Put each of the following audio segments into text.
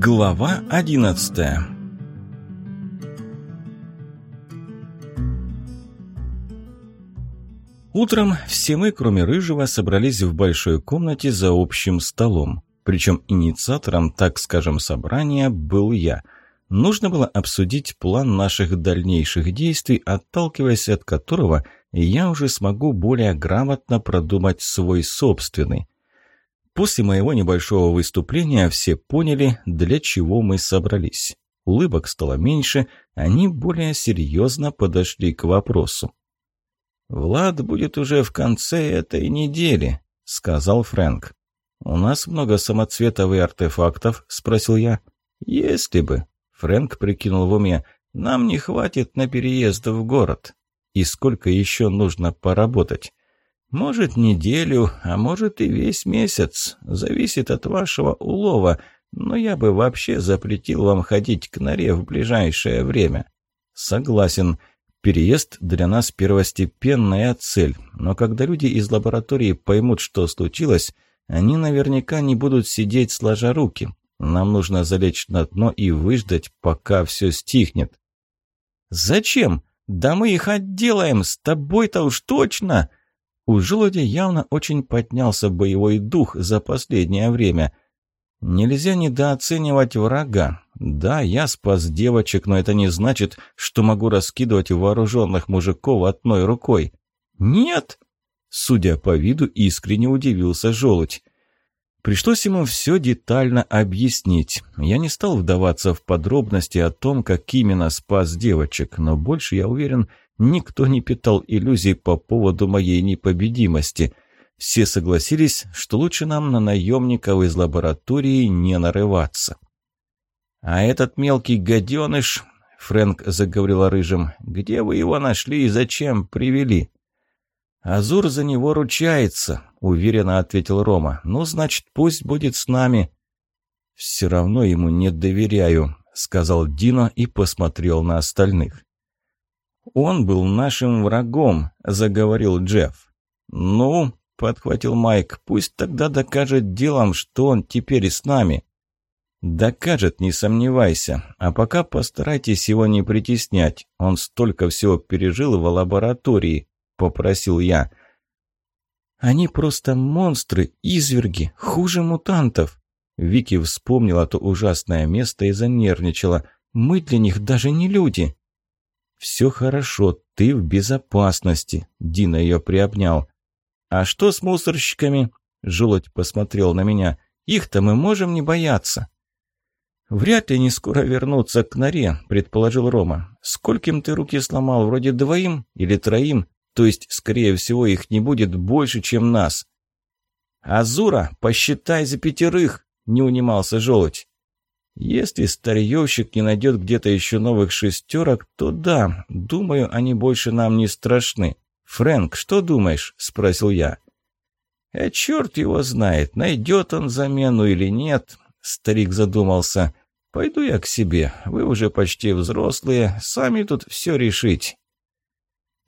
Глава одиннадцатая Утром все мы, кроме Рыжего, собрались в большой комнате за общим столом. Причем инициатором, так скажем, собрания был я. Нужно было обсудить план наших дальнейших действий, отталкиваясь от которого я уже смогу более грамотно продумать свой собственный. После моего небольшого выступления все поняли, для чего мы собрались. Улыбок стало меньше, они более серьезно подошли к вопросу. «Влад будет уже в конце этой недели», — сказал Фрэнк. «У нас много самоцветов и артефактов?» — спросил я. «Если бы», — Фрэнк прикинул в уме, — «нам не хватит на переезд в город. И сколько еще нужно поработать?» Может, неделю, а может и весь месяц. Зависит от вашего улова, но я бы вообще запретил вам ходить к норе в ближайшее время. Согласен. Переезд для нас первостепенная цель, но когда люди из лаборатории поймут, что случилось, они наверняка не будут сидеть сложа руки. Нам нужно залечь на дно и выждать, пока все стихнет. «Зачем? Да мы их отделаем, с тобой-то уж точно!» У желудя явно очень поднялся боевой дух за последнее время. Нельзя недооценивать врага. Да, я спас девочек, но это не значит, что могу раскидывать вооруженных мужиков одной рукой. Нет! Судя по виду, искренне удивился желудь. Пришлось ему все детально объяснить. Я не стал вдаваться в подробности о том, как именно спас девочек, но больше, я уверен, Никто не питал иллюзий по поводу моей непобедимости. Все согласились, что лучше нам на наемников из лаборатории не нарываться. «А этот мелкий гаденыш...» — Фрэнк заговорил о рыжем. «Где вы его нашли и зачем привели?» «Азур за него ручается», — уверенно ответил Рома. «Ну, значит, пусть будет с нами». «Все равно ему не доверяю», — сказал Дино и посмотрел на остальных. «Он был нашим врагом», — заговорил Джефф. «Ну», — подхватил Майк, — «пусть тогда докажет делом, что он теперь с нами». «Докажет, не сомневайся. А пока постарайтесь его не притеснять. Он столько всего пережил в лаборатории», — попросил я. «Они просто монстры, изверги, хуже мутантов». Вики вспомнила то ужасное место и занервничала. «Мы для них даже не люди». «Все хорошо, ты в безопасности», — Дина ее приобнял. «А что с мусорщиками?» — желудь посмотрел на меня. «Их-то мы можем не бояться». «Вряд ли они скоро вернутся к норе», — предположил Рома. «Скольким ты руки сломал? Вроде двоим или троим? То есть, скорее всего, их не будет больше, чем нас». «Азура, посчитай за пятерых!» — не унимался желудь. Если старьевщик не найдет где-то еще новых шестерок, то да, думаю, они больше нам не страшны. Фрэнк, что думаешь?» – спросил я. «А черт его знает, найдет он замену или нет», – старик задумался. «Пойду я к себе, вы уже почти взрослые, сами тут все решить».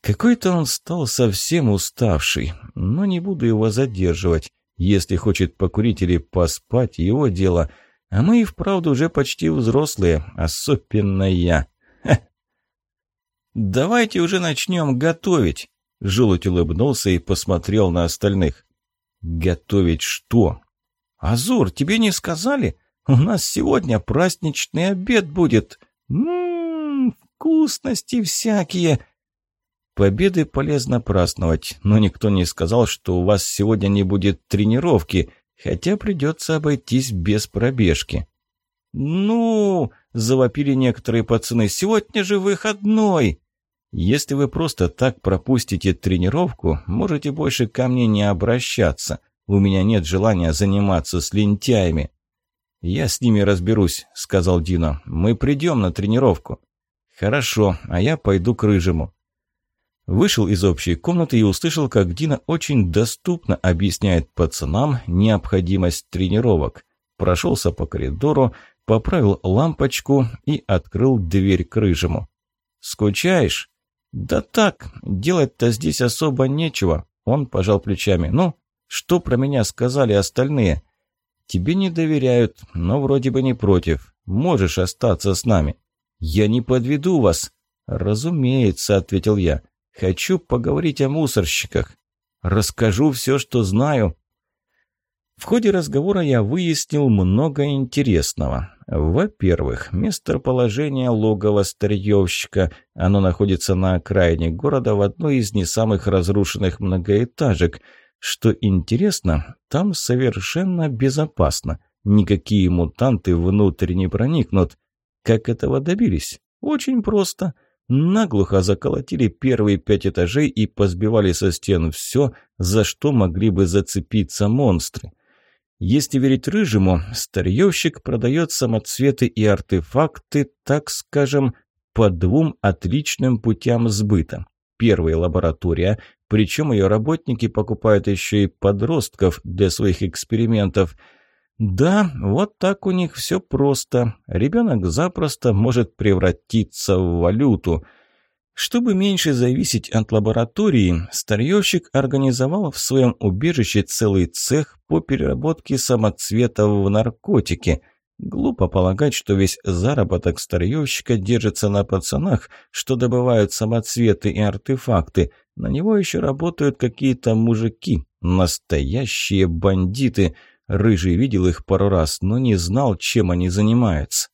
Какой-то он стал совсем уставший, но не буду его задерживать. Если хочет покурить или поспать, его дело – а мы и вправду уже почти взрослые, особенно я. Ха. «Давайте уже начнем готовить!» Желудь улыбнулся и посмотрел на остальных. «Готовить что?» «Азур, тебе не сказали? У нас сегодня праздничный обед будет. Ммм, вкусности всякие!» Победы полезно праздновать, но никто не сказал, что у вас сегодня не будет тренировки. Хотя придется обойтись без пробежки. «Ну!» – завопили некоторые пацаны. «Сегодня же выходной!» «Если вы просто так пропустите тренировку, можете больше ко мне не обращаться. У меня нет желания заниматься с лентяями». «Я с ними разберусь», – сказал Дино. «Мы придем на тренировку». «Хорошо, а я пойду к Рыжему». Вышел из общей комнаты и услышал, как Дина очень доступно объясняет пацанам необходимость тренировок. Прошелся по коридору, поправил лампочку и открыл дверь к рыжему. «Скучаешь?» «Да так, делать-то здесь особо нечего», – он пожал плечами. «Ну, что про меня сказали остальные?» Тебе не доверяют, но вроде бы не против. Можешь остаться с нами». «Я не подведу вас». «Разумеется», — ответил я. «Хочу поговорить о мусорщиках. Расскажу все, что знаю». В ходе разговора я выяснил много интересного. Во-первых, местоположение логова старьевщика. Оно находится на окраине города в одной из не самых разрушенных многоэтажек. Что интересно, там совершенно безопасно. Никакие мутанты внутрь не проникнут. Как этого добились? Очень просто. Наглухо заколотили первые пять этажей и позбивали со стен все, за что могли бы зацепиться монстры. Если верить Рыжему, старьевщик продает самоцветы и артефакты, так скажем, по двум отличным путям сбыта. Первая – лаборатория, причем ее работники покупают еще и подростков для своих экспериментов. Да, вот так у них все просто. Ребенок запросто может превратиться в валюту – чтобы меньше зависеть от лаборатории, старьевщик организовал в своем убежище целый цех по переработке самоцветов в наркотики. Глупо полагать, что весь заработок старьевщика держится на пацанах, что добывают самоцветы и артефакты. На него еще работают какие-то мужики, настоящие бандиты. Рыжий видел их пару раз, но не знал, чем они занимаются.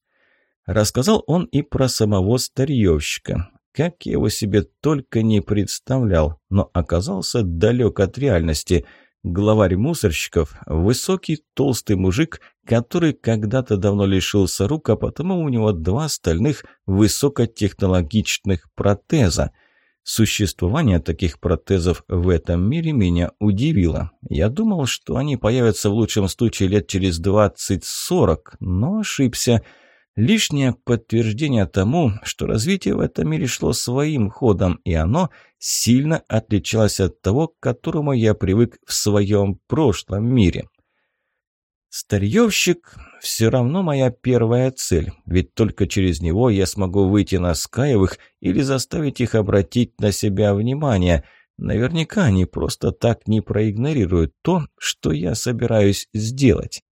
Рассказал он и про самого старьевщика. Как я его себе только не представлял, но оказался далек от реальности. Главарь мусорщиков – высокий, толстый мужик, который когда-то давно лишился рук, а потому у него два стальных высокотехнологичных протеза. Существование таких протезов в этом мире меня удивило. Я думал, что они появятся в лучшем случае лет через 20-40, но ошибся – Лишнее подтверждение тому, что развитие в этом мире шло своим ходом, и оно сильно отличалось от того, к которому я привык в своем прошлом мире. Старьевщик – все равно моя первая цель, ведь только через него я смогу выйти на Скаевых или заставить их обратить на себя внимание. Наверняка они просто так не проигнорируют то, что я собираюсь сделать.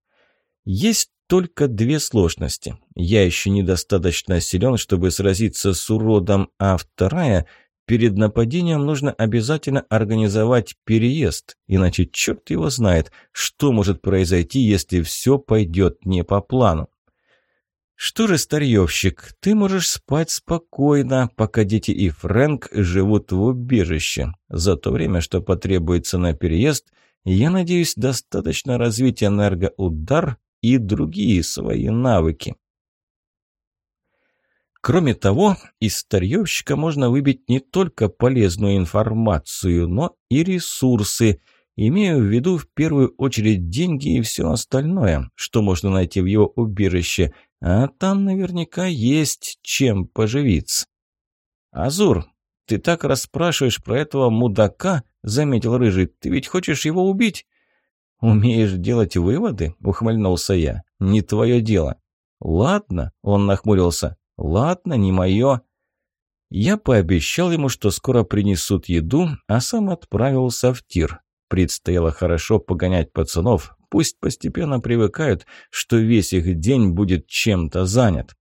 Есть только две сложности. Я еще недостаточно силен, чтобы сразиться с уродом, а вторая – перед нападением нужно обязательно организовать переезд, иначе черт его знает, что может произойти, если все пойдет не по плану. Что же, старьевщик, ты можешь спать спокойно, пока дети и Фрэнк живут в убежище. За то время, что потребуется на переезд, я надеюсь достаточно развить энергоудар, и другие свои навыки. Кроме того, из старьевщика можно выбить не только полезную информацию, но и ресурсы, имею в виду в первую очередь деньги и все остальное, что можно найти в его убежище, а там наверняка есть чем поживиться. «Азур, ты так расспрашиваешь про этого мудака», — заметил Рыжий, — «ты ведь хочешь его убить?» «Умеешь делать выводы?» – ухмыльнулся я. «Не твое дело». «Ладно», – он нахмурился. «Ладно, не мое». Я пообещал ему, что скоро принесут еду, а сам отправился в тир. Предстояло хорошо погонять пацанов, пусть постепенно привыкают, что весь их день будет чем-то занят.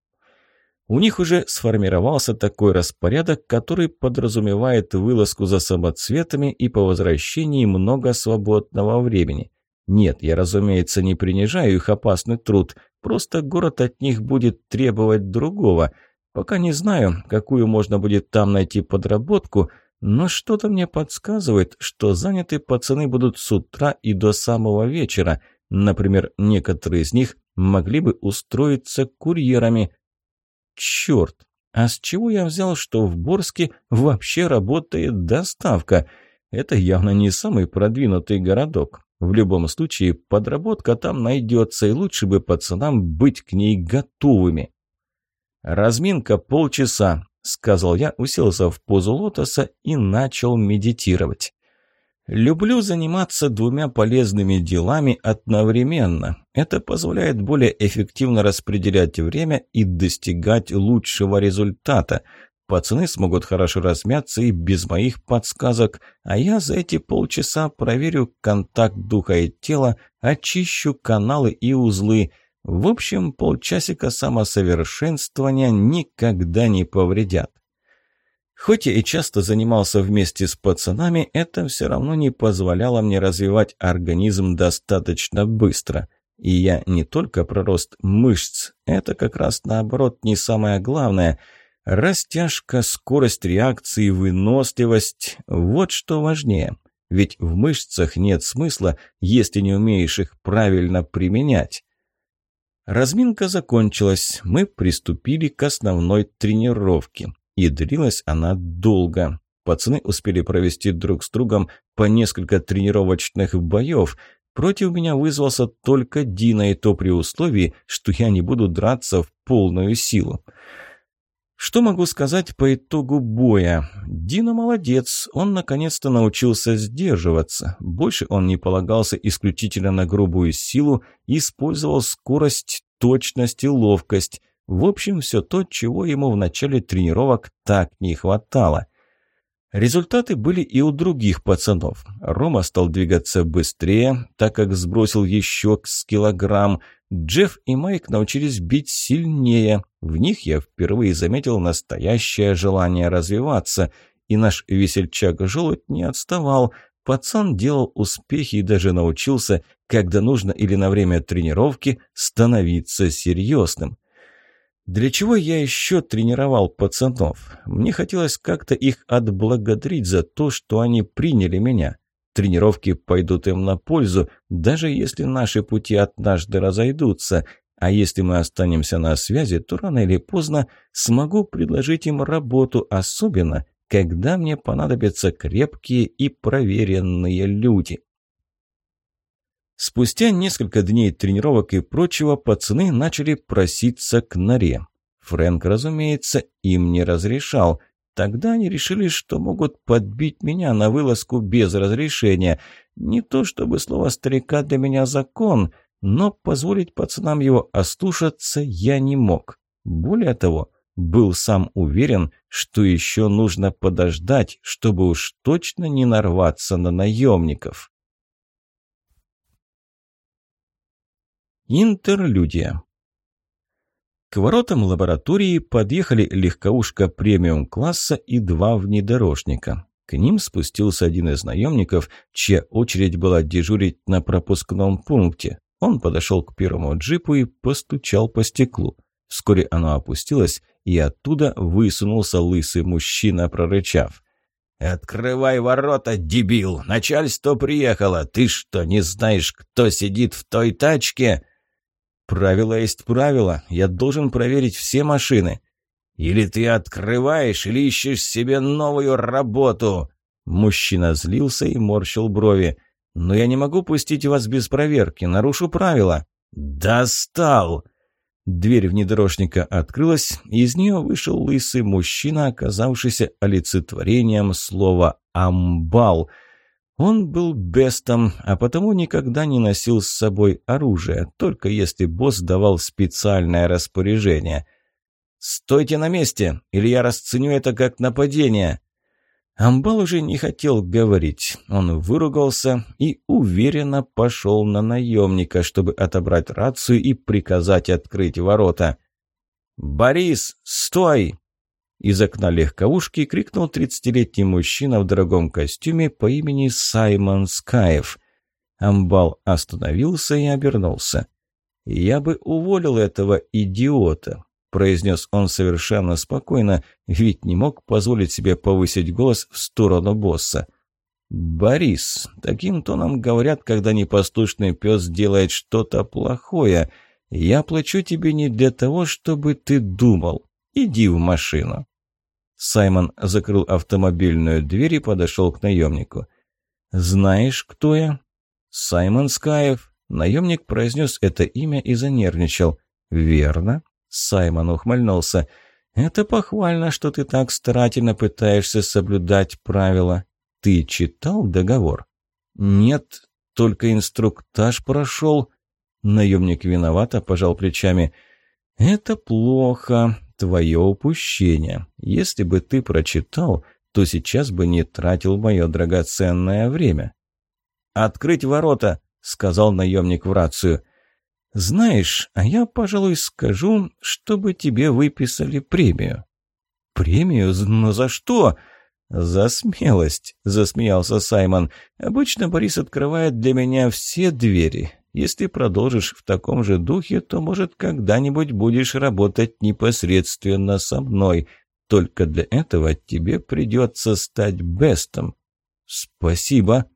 У них уже сформировался такой распорядок, который подразумевает вылазку за самоцветами и по возвращении много свободного времени. Нет, я, разумеется, не принижаю их опасный труд, просто город от них будет требовать другого. Пока не знаю, какую можно будет там найти подработку, но что-то мне подсказывает, что заняты пацаны будут с утра и до самого вечера. Например, некоторые из них могли бы устроиться курьерами. Черт, а с чего я взял, что в Борске вообще работает доставка? Это явно не самый продвинутый городок. В любом случае, подработка там найдется, и лучше бы пацанам быть к ней готовыми. «Разминка полчаса», — сказал я, уселся в позу лотоса и начал медитировать. Люблю заниматься двумя полезными делами одновременно. Это позволяет более эффективно распределять время и достигать лучшего результата. Пацаны смогут хорошо размяться и без моих подсказок, а я за эти полчаса проверю контакт духа и тела, очищу каналы и узлы. В общем, полчасика самосовершенствования никогда не повредят. Хоть я и часто занимался вместе с пацанами, это все равно не позволяло мне развивать организм достаточно быстро. И я не только про рост мышц, это как раз наоборот не самое главное. Растяжка, скорость реакции, выносливость – вот что важнее. Ведь в мышцах нет смысла, если не умеешь их правильно применять. Разминка закончилась, мы приступили к основной тренировке. И длилась она долго. Пацаны успели провести друг с другом по несколько тренировочных боев. Против меня вызвался только Дина, и то при условии, что я не буду драться в полную силу. Что могу сказать по итогу боя? Дина молодец, он наконец-то научился сдерживаться. Больше он не полагался исключительно на грубую силу, использовал скорость, точность и ловкость. В общем, все то, чего ему в начале тренировок так не хватало. Результаты были и у других пацанов. Рома стал двигаться быстрее, так как сбросил еще с килограмм. Джефф и Майк научились бить сильнее. В них я впервые заметил настоящее желание развиваться. И наш весельчак-желудь не отставал. Пацан делал успехи и даже научился, когда нужно или на время тренировки, становиться серьезным. Для чего я еще тренировал пацанов? Мне хотелось как-то их отблагодарить за то, что они приняли меня. Тренировки пойдут им на пользу, даже если наши пути однажды разойдутся. А если мы останемся на связи, то рано или поздно смогу предложить им работу, особенно когда мне понадобятся крепкие и проверенные люди. Спустя несколько дней тренировок и прочего пацаны начали проситься к норе. Фрэнк, разумеется, им не разрешал. Тогда они решили, что могут подбить меня на вылазку без разрешения. Не то чтобы слово старика для меня закон, но позволить пацанам его ослушаться я не мог. Более того, был сам уверен, что еще нужно подождать, чтобы уж точно не нарваться на наемников. Интерлюдия. К воротам лаборатории подъехали легковушка премиум-класса и два внедорожника. К ним спустился один из наемников, чья очередь была дежурить на пропускном пункте. Он подошел к первому джипу и постучал по стеклу. Вскоре оно опустилось, и оттуда высунулся лысый мужчина, прорычав. «Открывай ворота, дебил! Начальство приехало! Ты что, не знаешь, кто сидит в той тачке?» «Правило есть правило. Я должен проверить все машины». «Или ты открываешь, или ищешь себе новую работу!» Мужчина злился и морщил брови. «Но я не могу пустить вас без проверки, нарушу правила». «Достал!» Дверь внедорожника открылась, и из нее вышел лысый мужчина, оказавшийся олицетворением слова «амбал», он был бестом, а потому никогда не носил с собой оружие, только если босс давал специальное распоряжение. «Стойте на месте, или я расценю это как нападение!» Амбал уже не хотел говорить. Он выругался и уверенно пошел на наемника, чтобы отобрать рацию и приказать открыть ворота. «Борис, стой!» Из окна легковушки крикнул тридцатилетний мужчина в дорогом костюме по имени Саймон Скаев. Амбал остановился и обернулся. «Я бы уволил этого идиота», – произнес он совершенно спокойно, ведь не мог позволить себе повысить голос в сторону босса. «Борис, таким тоном говорят, когда непослушный пес делает что-то плохое. Я плачу тебе не для того, чтобы ты думал. Иди в машину». Саймон закрыл автомобильную дверь и подошел к наемнику. «Знаешь, кто я?» «Саймон Скаев». Наемник произнес это имя и занервничал. «Верно?» Саймон ухмыльнулся. «Это похвально, что ты так старательно пытаешься соблюдать правила. Ты читал договор?» «Нет, только инструктаж прошел». Наемник виновато пожал плечами. «Это плохо твое упущение. Если бы ты прочитал, то сейчас бы не тратил мое драгоценное время». «Открыть ворота! сказал наемник в рацию. «Знаешь, а я, пожалуй, скажу, чтобы тебе выписали премию». «Премию? Но за что?» «За смелость», — засмеялся Саймон. «Обычно Борис открывает для меня все двери. Если продолжишь в таком же духе, то, может, когда-нибудь будешь работать непосредственно со мной. Только для этого тебе придется стать бестом». «Спасибо»,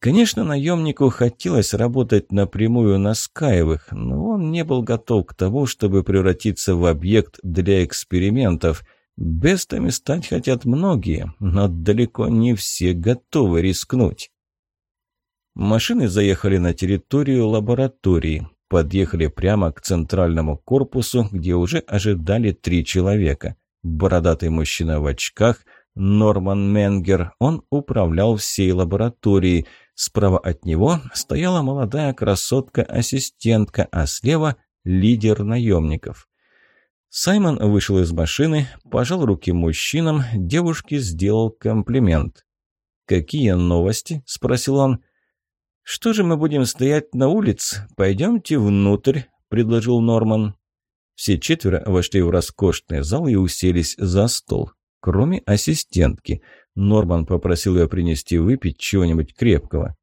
Конечно, наемнику хотелось работать напрямую на Скаевых, но он не был готов к тому, чтобы превратиться в объект для экспериментов. Бестами стать хотят многие, но далеко не все готовы рискнуть. Машины заехали на территорию лаборатории, подъехали прямо к центральному корпусу, где уже ожидали три человека. Бородатый мужчина в очках, Норман Менгер, он управлял всей лабораторией – Справа от него стояла молодая красотка-ассистентка, а слева – лидер наемников. Саймон вышел из машины, пожал руки мужчинам, девушке сделал комплимент. «Какие новости?» – спросил он. «Что же мы будем стоять на улице? Пойдемте внутрь», – предложил Норман. Все четверо вошли в роскошный зал и уселись за стол, кроме ассистентки – Норман попросил ее принести выпить чего-нибудь крепкого.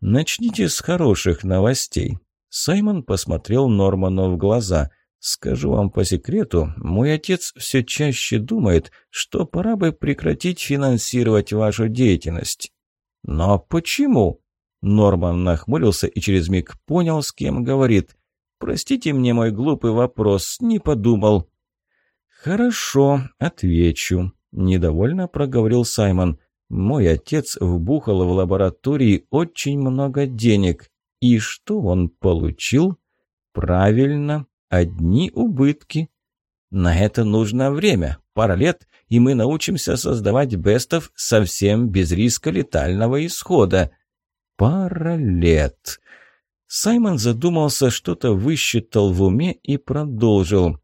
«Начните с хороших новостей». Саймон посмотрел Норману в глаза. «Скажу вам по секрету, мой отец все чаще думает, что пора бы прекратить финансировать вашу деятельность». «Но почему?» Норман нахмурился и через миг понял, с кем говорит. «Простите мне мой глупый вопрос, не подумал». «Хорошо, отвечу. Недовольно проговорил Саймон. «Мой отец вбухал в лаборатории очень много денег. И что он получил? Правильно, одни убытки. На это нужно время, пара лет, и мы научимся создавать бестов совсем без риска летального исхода. Пара лет. Саймон задумался, что-то высчитал в уме и продолжил.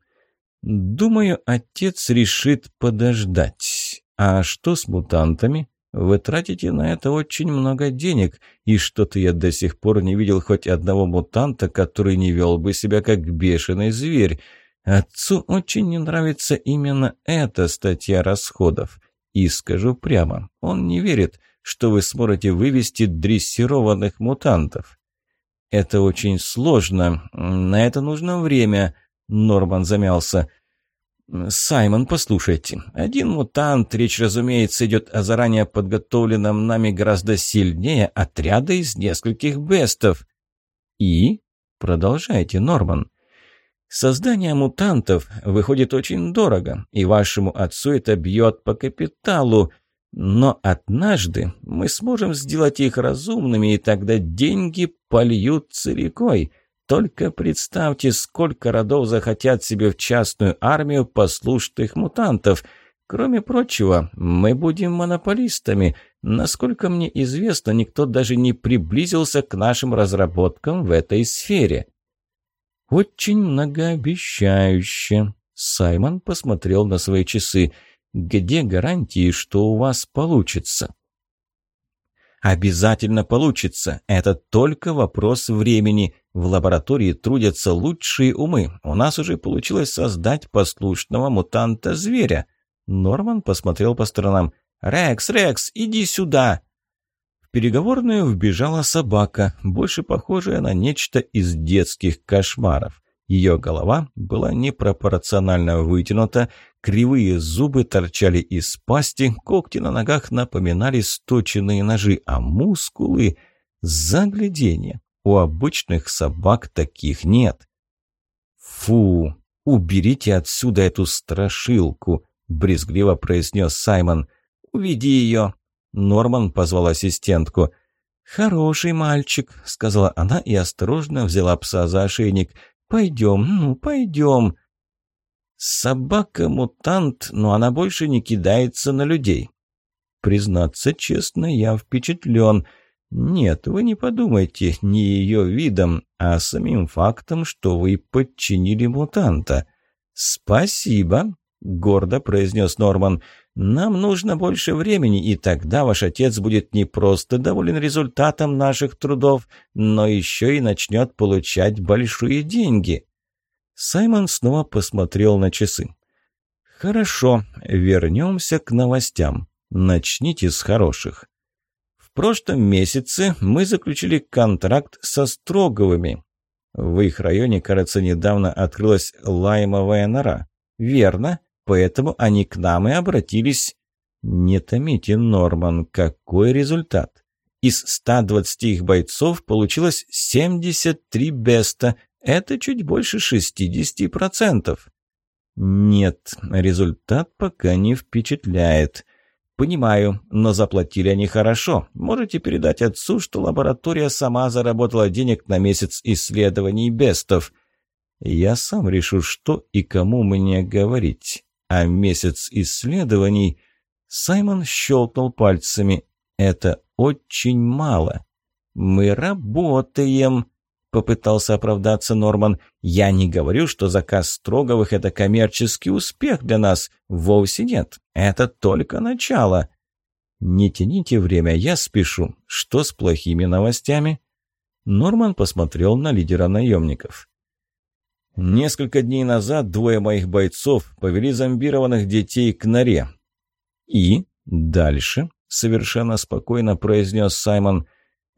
Думаю, отец решит подождать. А что с мутантами? Вы тратите на это очень много денег, и что-то я до сих пор не видел хоть одного мутанта, который не вел бы себя как бешеный зверь. Отцу очень не нравится именно эта статья расходов. И скажу прямо, он не верит, что вы сможете вывести дрессированных мутантов. Это очень сложно, на это нужно время – Норман замялся. «Саймон, послушайте. Один мутант, речь, разумеется, идет о заранее подготовленном нами гораздо сильнее отряда из нескольких бестов». «И?» «Продолжайте, Норман». «Создание мутантов выходит очень дорого, и вашему отцу это бьет по капиталу. Но однажды мы сможем сделать их разумными, и тогда деньги польются рекой». Только представьте, сколько родов захотят себе в частную армию послушных мутантов. Кроме прочего, мы будем монополистами. Насколько мне известно, никто даже не приблизился к нашим разработкам в этой сфере. Очень многообещающе. Саймон посмотрел на свои часы. Где гарантии, что у вас получится? Обязательно получится. Это только вопрос времени. В лаборатории трудятся лучшие умы. У нас уже получилось создать послушного мутанта-зверя. Норман посмотрел по сторонам. «Рекс, Рекс, иди сюда!» В переговорную вбежала собака, больше похожая на нечто из детских кошмаров. Ее голова была непропорционально вытянута, кривые зубы торчали из пасти, когти на ногах напоминали сточенные ножи, а мускулы – загляденье. У обычных собак таких нет. «Фу! Уберите отсюда эту страшилку!» – брезгливо произнес Саймон. «Уведи ее!» Норман позвал ассистентку. «Хороший мальчик», — сказала она и осторожно взяла пса за ошейник. «Пойдем, ну, пойдем». Собака-мутант, но она больше не кидается на людей. Признаться честно, я впечатлен. Нет, вы не подумайте не ее видом, а самим фактом, что вы подчинили мутанта. Спасибо, гордо произнес Норман. Нам нужно больше времени, и тогда ваш отец будет не просто доволен результатом наших трудов, но еще и начнет получать большие деньги». Саймон снова посмотрел на часы. «Хорошо, вернемся к новостям. Начните с хороших. В прошлом месяце мы заключили контракт со Строговыми. В их районе, кажется, недавно открылась лаймовая нора. Верно, поэтому они к нам и обратились. Не томите, Норман, какой результат? Из 120 их бойцов получилось 73 беста. Это чуть больше 60%. Нет, результат пока не впечатляет. «Понимаю, но заплатили они хорошо. Можете передать отцу, что лаборатория сама заработала денег на месяц исследований бестов. Я сам решу, что и кому мне говорить. А месяц исследований...» Саймон щелкнул пальцами. «Это очень мало. Мы работаем...» Попытался оправдаться Норман. «Я не говорю, что заказ Строговых – это коммерческий успех для нас. Вовсе нет. Это только начало». «Не тяните время, я спешу. Что с плохими новостями?» Норман посмотрел на лидера наемников. Несколько дней назад двое моих бойцов повели зомбированных детей к норе. «И? Дальше?» – совершенно спокойно произнес Саймон.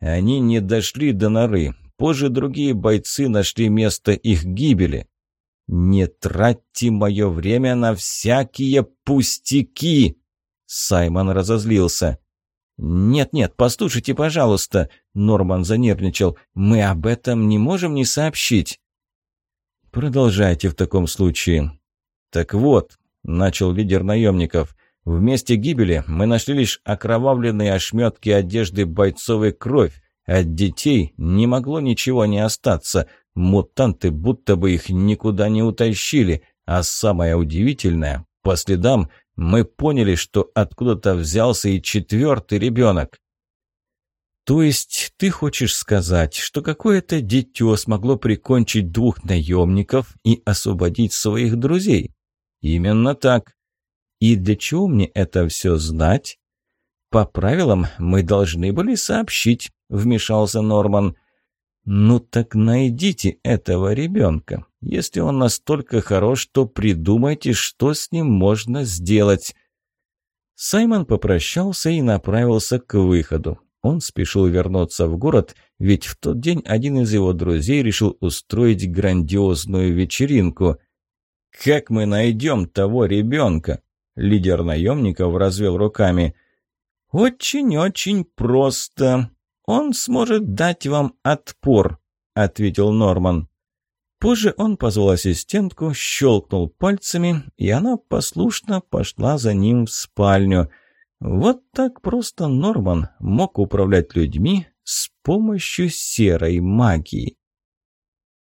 «Они не дошли до норы. Позже другие бойцы нашли место их гибели. «Не тратьте мое время на всякие пустяки!» Саймон разозлился. «Нет-нет, послушайте, пожалуйста!» Норман занервничал. «Мы об этом не можем не сообщить!» «Продолжайте в таком случае». «Так вот», — начал лидер наемников, — «в месте гибели мы нашли лишь окровавленные ошметки одежды бойцов и кровь. От детей не могло ничего не остаться. Мутанты будто бы их никуда не утащили. А самое удивительное, по следам мы поняли, что откуда-то взялся и четвертый ребенок. То есть ты хочешь сказать, что какое-то дитё смогло прикончить двух наемников и освободить своих друзей? Именно так. И для чего мне это все знать? По правилам мы должны были сообщить вмешался Норман. «Ну так найдите этого ребенка. Если он настолько хорош, то придумайте, что с ним можно сделать». Саймон попрощался и направился к выходу. Он спешил вернуться в город, ведь в тот день один из его друзей решил устроить грандиозную вечеринку. «Как мы найдем того ребенка?» Лидер наемников развел руками. «Очень-очень просто. «Он сможет дать вам отпор», — ответил Норман. Позже он позвал ассистентку, щелкнул пальцами, и она послушно пошла за ним в спальню. Вот так просто Норман мог управлять людьми с помощью серой магии.